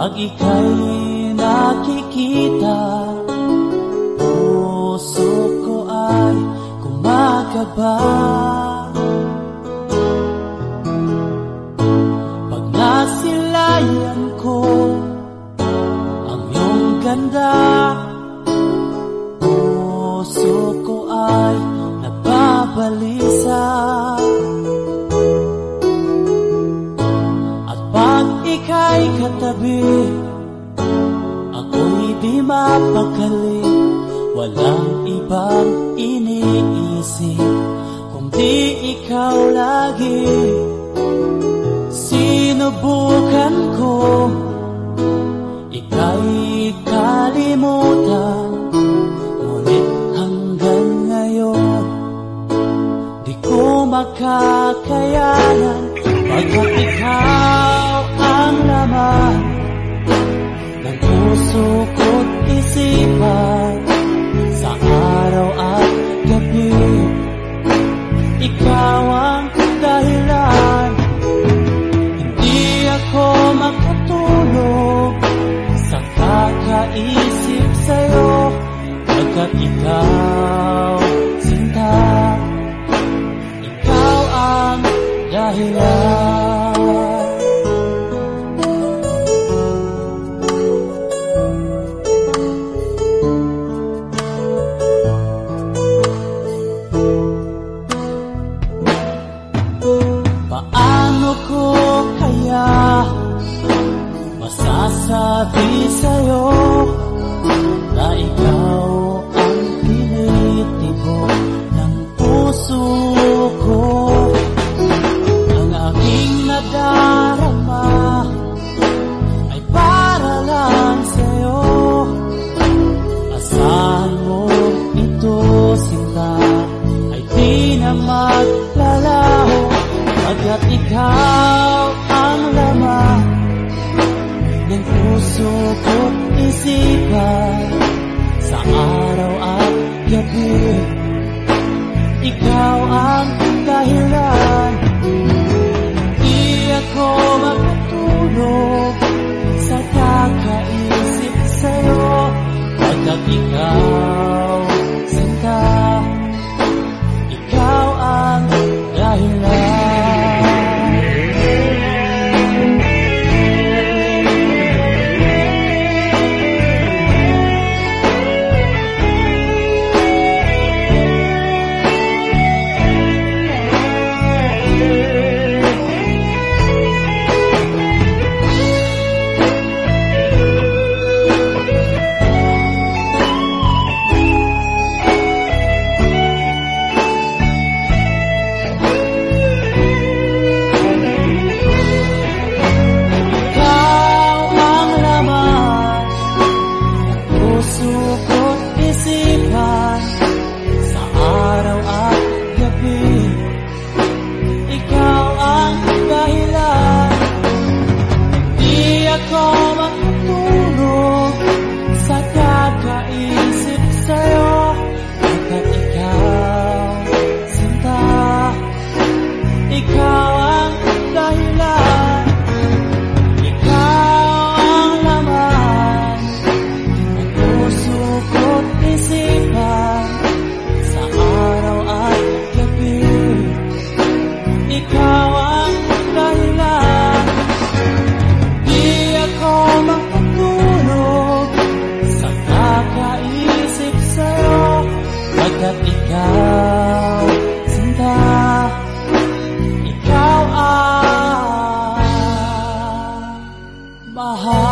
Pag ika'y nakikita Puso ko ay kumakaba Pag nasilayan ko ang iyong ganda Puso ko ay nababalisa. At pag ika'y katabi. Ako'y di mapakali Walang ibang iniisip. Kundi ikaw lagi. Sinubukan ko. Ika'y kalimutan. Ngunit hanggang ngayon Di ko makakayanan. Pagkat ikaw ang laman Ng puso ko't isipan. Sa araw at gabi Ikaw ang dahilan. Hindi ako makatulog Sa kakaisip sa'yo Pagkat ikaw, sinta. Ikaw ang dahilan Paano ko kaya masasabi sa'yo na ikaw ang tinitibok ng puso ko? Ang aking nadarama ay para lang sa'yo. Asahan mo ito, sinta, ay di na maglalaho Pagkat ikaw ang laman Ng puso ko't isipan. Sa araw at gabi Ikaw ang dahilan. Di ako makatulog Sa kakaisip sa'yo. Pagkat ikaw ketika cinta Ikau ah, mahal